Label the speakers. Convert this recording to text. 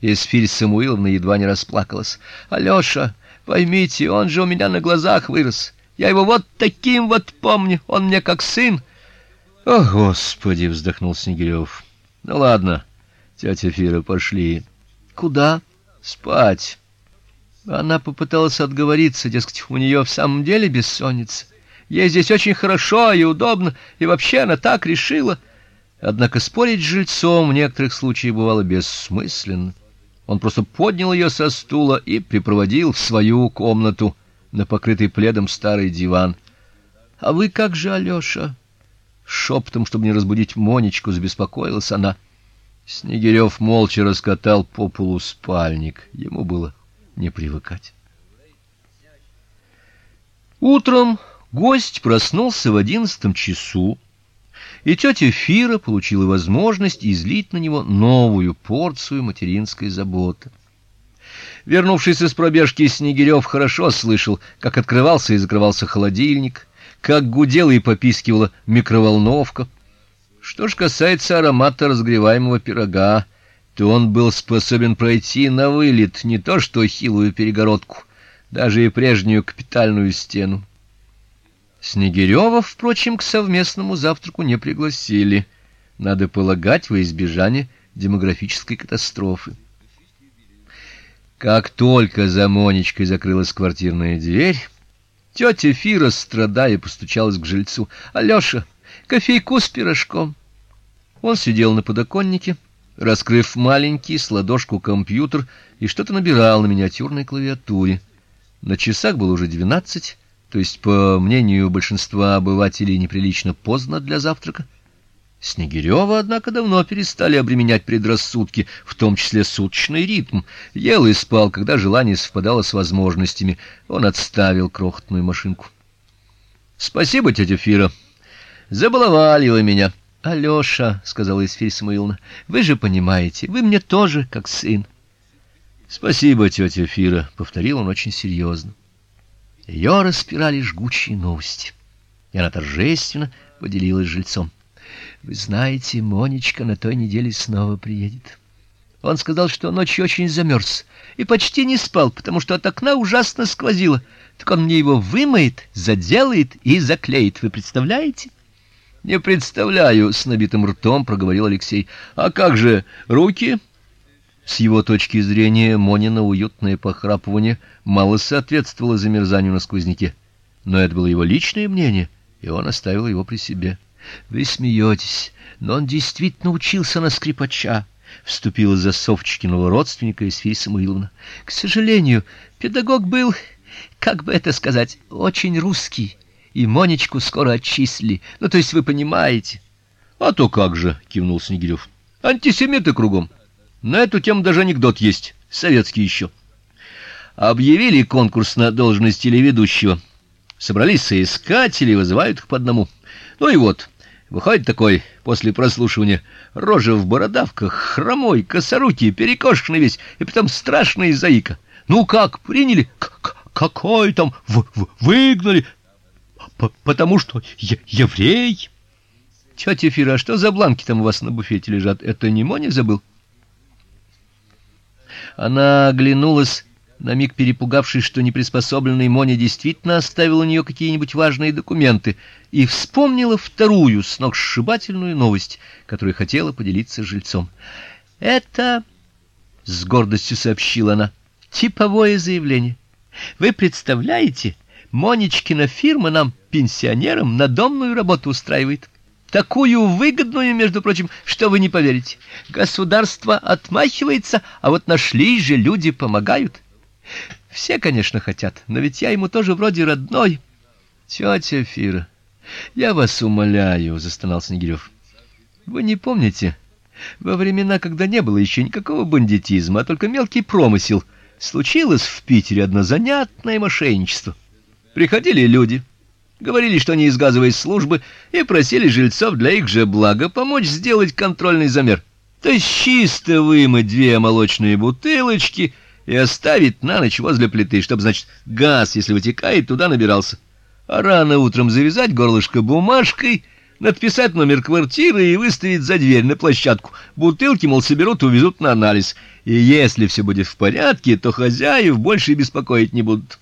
Speaker 1: Эсфирь Самуиловна едва не расплакалась. Алёша, поймите, он же у меня на глазах вырос. Я его вот таким вот помню, он мне как сын. О, господи, вздохнул Снегирев. Ну ладно, тетя Фира, пошли. Куда? Спать. Она попыталась отговориться, дескать, у нее в самом деле бессонница. Ей здесь очень хорошо и удобно, и вообще она так решила. Однако спорить с жильцом в некоторых случаях бывало бессмысленно. Он просто поднял ее со стула и припроводил в свою комнату на покрытый пледом старый диван. А вы как же, Алёша? Шепотом, чтобы не разбудить Монечку, забеспокоилась она. Снегирев молча раскатал по полу спальник. Ему было не привыкать. Утром гость проснулся в одиннадцатом часу и тетя Фира получила возможность излить на него новую порцию материнской заботы. Вернувшись из пробежки, Снегирев хорошо слышал, как открывался и закрывался холодильник, как гудела и попискивала микроволновка. Что ж касается аромата разогреваемого пирога, то он был способен пройти на вылет не то что хилую перегородку, даже и прежнюю капитальную стену. Снегирева, впрочем, к совместному завтраку не пригласили. Надо полагать, во избежание демографической катастрофы. Как только за Монечкой закрылась квартирная дверь, тетя Фира, страдая, постучалась к жильцу: "Алёша, кофейку с пирожком". Он сидел на подоконнике, раскрыв маленький с ладошку компьютер и что-то набирал на миниатюрной клавиатуре. На часах было уже двенадцать то есть, по мнению большинства обывателей, неприлично поздно для завтрака. Снегирева, однако, давно перестали обременять предрассудки, в том числе суточный ритм. Ел и спал, когда желание совпадало с возможностями. Он отставил крохотную машинку. Спасибо, тетя Фира. Забаловали вы меня. Алёша, сказала Исфирь Самуиловна. Вы же понимаете, вы мне тоже как сын. Спасибо, тетя Фира, повторил он очень серьезно. Ее распирали жгучие новости. И она торжественно поделилась с жильцом. Вы знаете, Монечка на той неделе снова приедет. Он сказал, что ночью очень замерз и почти не спал, потому что от окна ужасно сквозило. Так он мне его вымоет, заделает и заклеит. Вы представляете? Не представляю, с набитым ртом проговорил Алексей. А как же руки? С его точки зрения Монина уютное похрапывание мало соответствовало замерзанию на сквозняке, но это было его личное мнение, и он оставил его при себе. Вы смеетесь, но он действительно учился на скрипача, вступила за Совчикиного родственника Исфирь Самуиловна. К сожалению, педагог был, как бы это сказать, очень русский, и Монечку скоро отчислили. Ну, то есть вы понимаете. А то как же, кивнул Снегирев. Антисемиты кругом. На эту тему даже анекдот есть, советский еще. Объявили конкурс на должность телеведущего. Собрались соискатели, вызывают их по одному. Ну и вот, выходит такой после прослушивания рожа в бородавках, хромой, косорукий, перекошенный весь, и потом страшный заика. Ну как, приняли? К какой там в в выгнали? П потому что еврей. Тетя Фира, что за бланки там у вас на буфете лежат? Это не Моня забыл? Она оглянулась, на миг перепугавшись, что неприспособленный Моня действительно оставил у нее какие-нибудь важные документы, и вспомнила вторую сногсшибательную новость, которую хотела поделиться с жильцом. Это с гордостью сообщила она. Типовое заявление. Вы представляете, Монечкина фирма нам пенсионерам надомную работу устраивает такую выгодную, между прочим, что вы не поверите. Государство отмахивается, а вот нашлись же люди помогают. Все, конечно, хотят, но ведь я ему тоже вроде родной. Тетя Фира, я вас умоляю, застонал Снегирев. Вы не помните, во времена, когда не было еще никакого бандитизма, а только мелкий промысел, случилось в Питере одно занятное мошенничество. Приходили люди, говорили, что они из газовой службы, и просили жильцов для их же блага помочь сделать контрольный замер. То есть чисто вымыть две молочные бутылочки и оставить на ночь возле плиты, чтобы, значит, газ, если вытекает, туда набирался. А рано утром завязать горлышко бумажкой, надписать номер квартиры и выставить за дверь на площадку. Бутылки, мол, соберут и увезут на анализ. И если все будет в порядке, то хозяев больше беспокоить не будут.